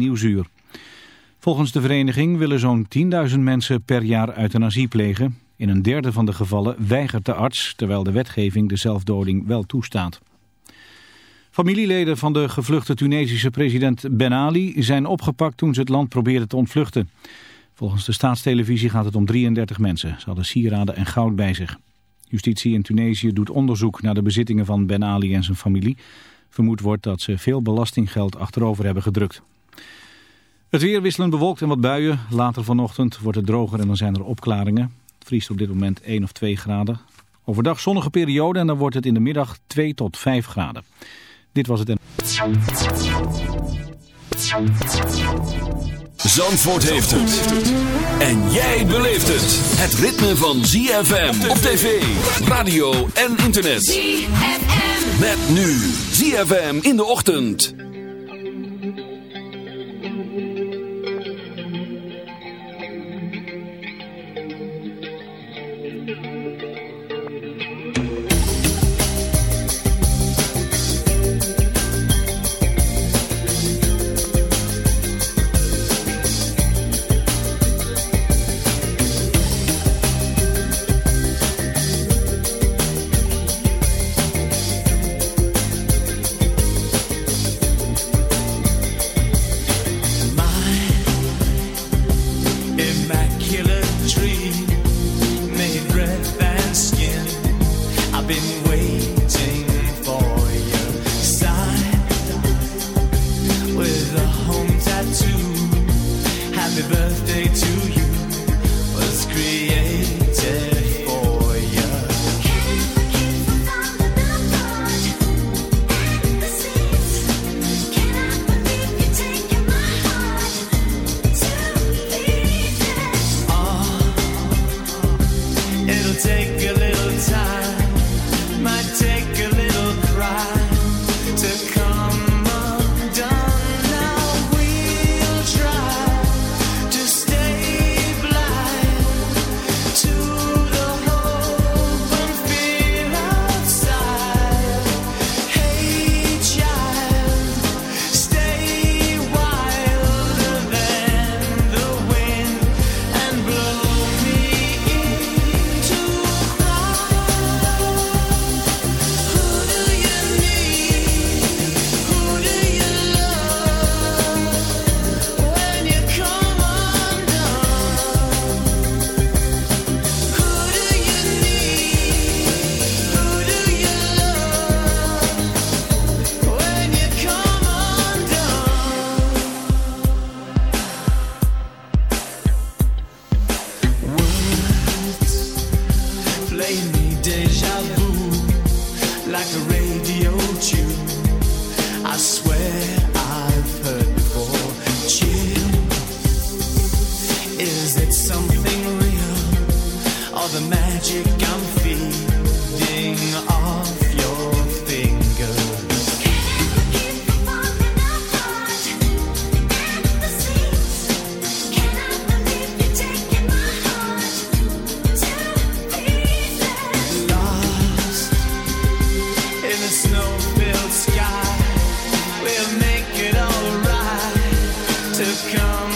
Nieuwsuur. Volgens de vereniging willen zo'n 10.000 mensen per jaar euthanasie plegen. In een derde van de gevallen weigert de arts, terwijl de wetgeving de zelfdoding wel toestaat. Familieleden van de gevluchte Tunesische president Ben Ali zijn opgepakt toen ze het land probeerden te ontvluchten. Volgens de staatstelevisie gaat het om 33 mensen. Ze hadden sieraden en goud bij zich. Justitie in Tunesië doet onderzoek naar de bezittingen van Ben Ali en zijn familie. Vermoed wordt dat ze veel belastinggeld achterover hebben gedrukt. Het weer wisselend bewolkt en wat buien. Later vanochtend wordt het droger en dan zijn er opklaringen. Het vriest op dit moment 1 of 2 graden. Overdag zonnige periode en dan wordt het in de middag 2 tot 5 graden. Dit was het en... Zandvoort heeft het. En jij beleeft het. Het ritme van ZFM op tv, radio en internet. ZFM. Met nu ZFM in de ochtend. to come.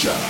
Show.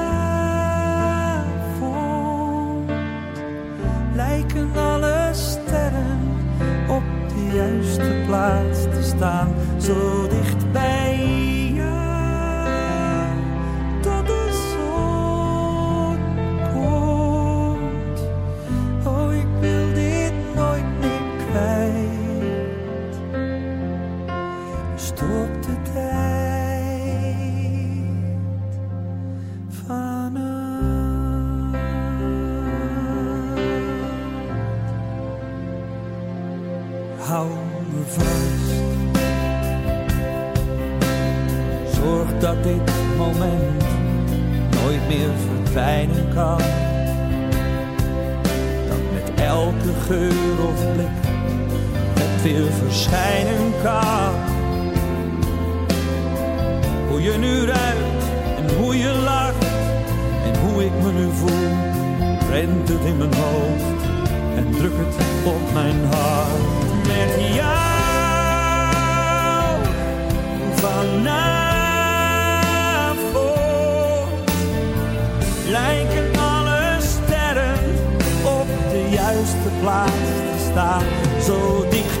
juiste plaats te staan, zodat verschijnen kan. Hoe je nu ruikt en hoe je lacht en hoe ik me nu voel, rent het in mijn hoofd en druk het op mijn hart. Met jou vanavond lijken alle sterren op de juiste plaats te staan, zo dicht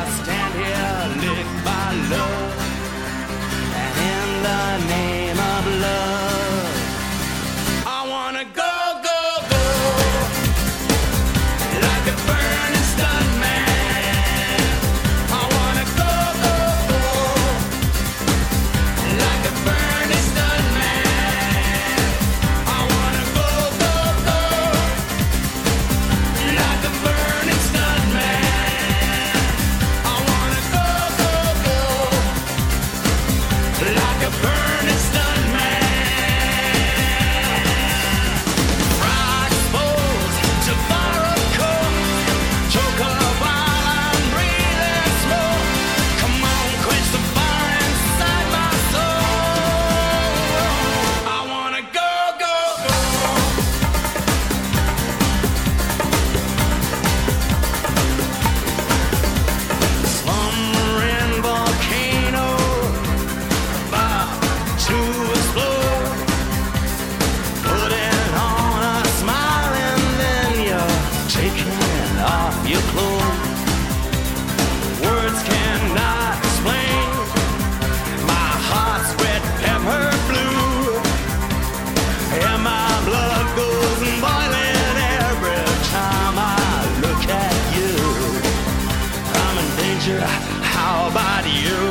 How about you?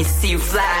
me see you fly.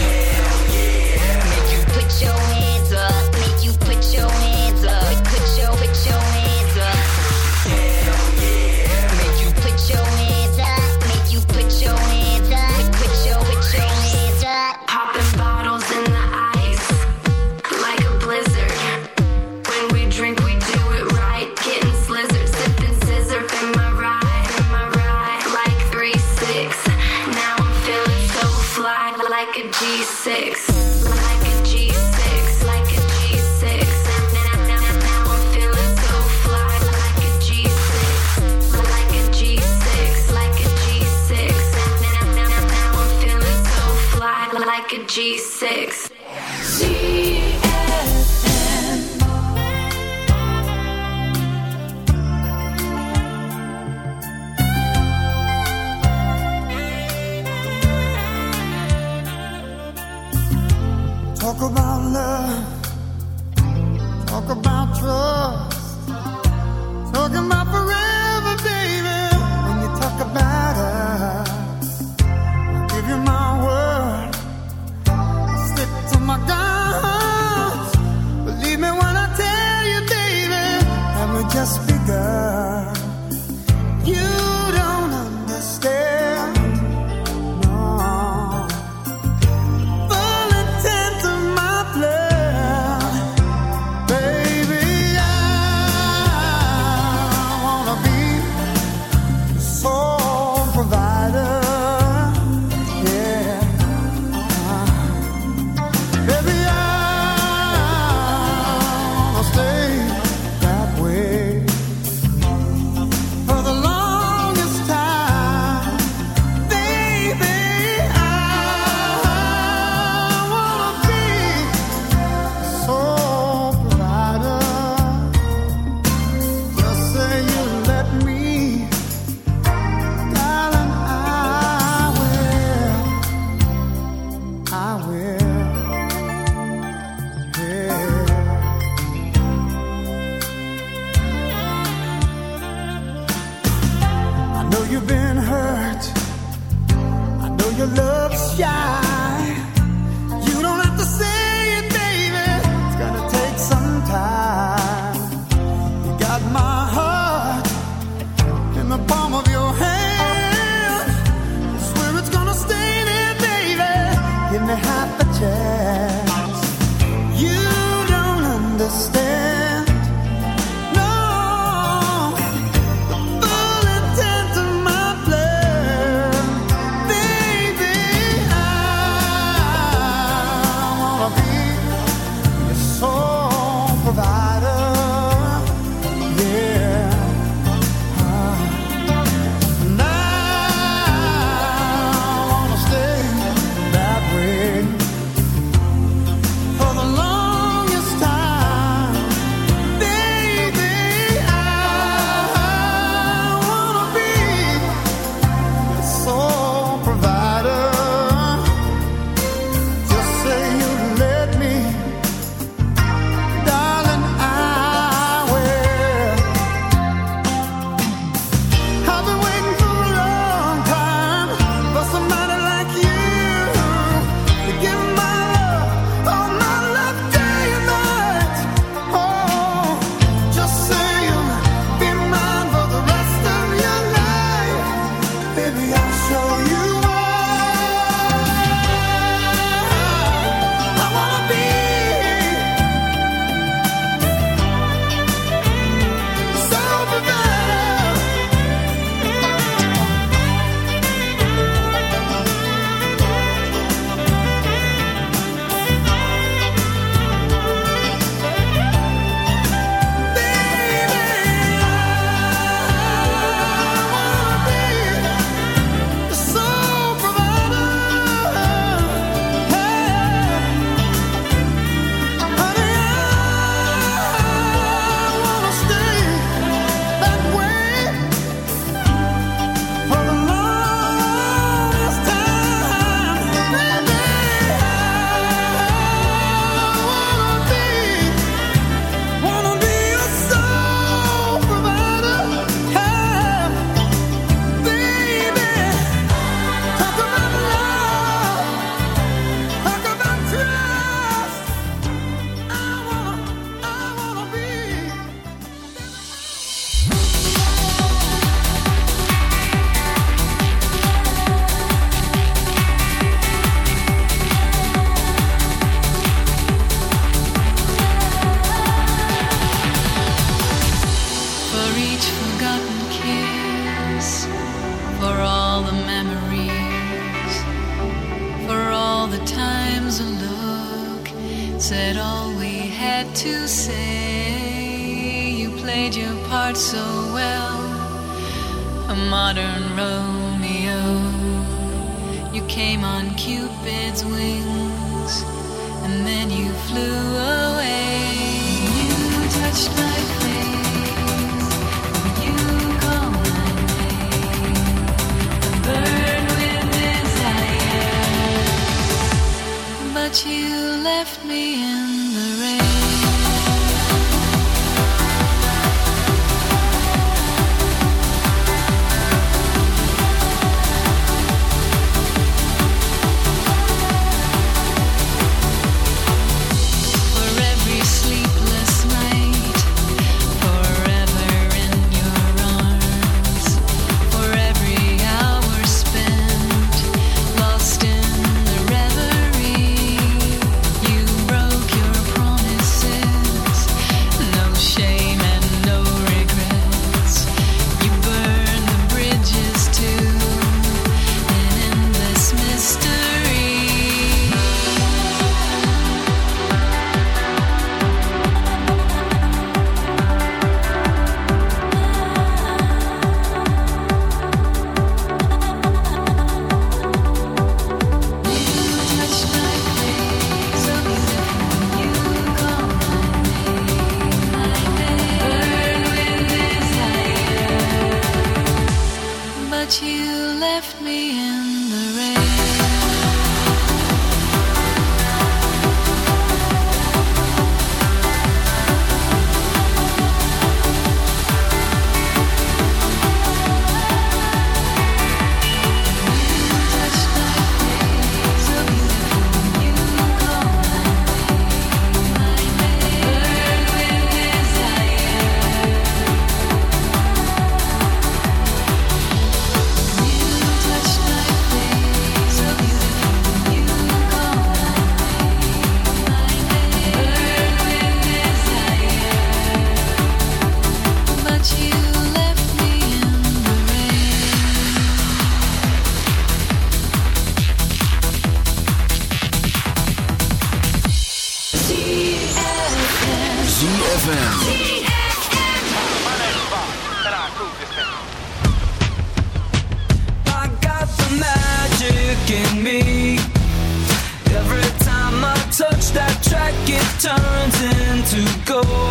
Oh.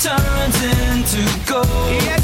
turns into gold. Yeah.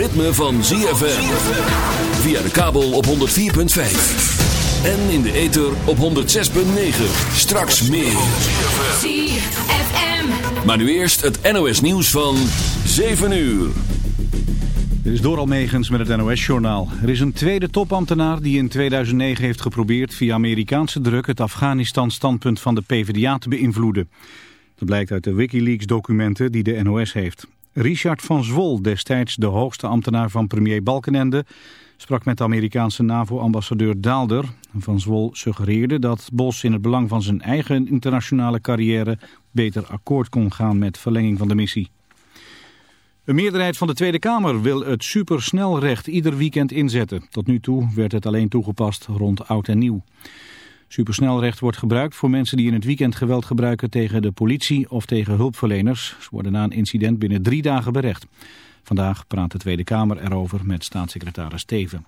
Ritme van ZFM. Via de kabel op 104.5. En in de ether op 106.9. Straks meer. ZFM. Maar nu eerst het NOS nieuws van 7 uur. Dit is Doral Megens met het NOS-journaal. Er is een tweede topambtenaar die in 2009 heeft geprobeerd via Amerikaanse druk het Afghanistan-standpunt van de PvdA te beïnvloeden. Dat blijkt uit de Wikileaks-documenten die de NOS heeft. Richard van Zwol, destijds de hoogste ambtenaar van premier Balkenende, sprak met de Amerikaanse NAVO-ambassadeur Daalder. Van Zwol suggereerde dat Bos in het belang van zijn eigen internationale carrière beter akkoord kon gaan met verlenging van de missie. Een meerderheid van de Tweede Kamer wil het supersnelrecht ieder weekend inzetten. Tot nu toe werd het alleen toegepast rond oud en nieuw. Supersnelrecht wordt gebruikt voor mensen die in het weekend geweld gebruiken tegen de politie of tegen hulpverleners. Ze worden na een incident binnen drie dagen berecht. Vandaag praat de Tweede Kamer erover met staatssecretaris Teven.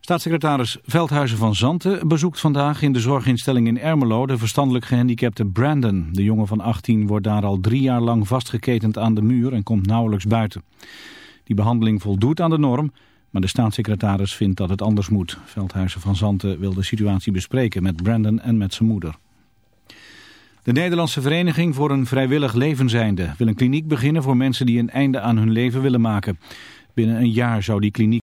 Staatssecretaris Veldhuizen van Zanten bezoekt vandaag in de zorginstelling in Ermelo de verstandelijk gehandicapte Brandon. De jongen van 18 wordt daar al drie jaar lang vastgeketend aan de muur en komt nauwelijks buiten. Die behandeling voldoet aan de norm, Maar de staatssecretaris vindt dat het anders moet. Veldhuizen van Zanten wil de situatie bespreken met Brandon en met zijn moeder. De Nederlandse Vereniging voor een Vrijwillig Levenseinde wil een kliniek beginnen voor mensen die een einde aan hun leven willen maken. Binnen een jaar zou die kliniek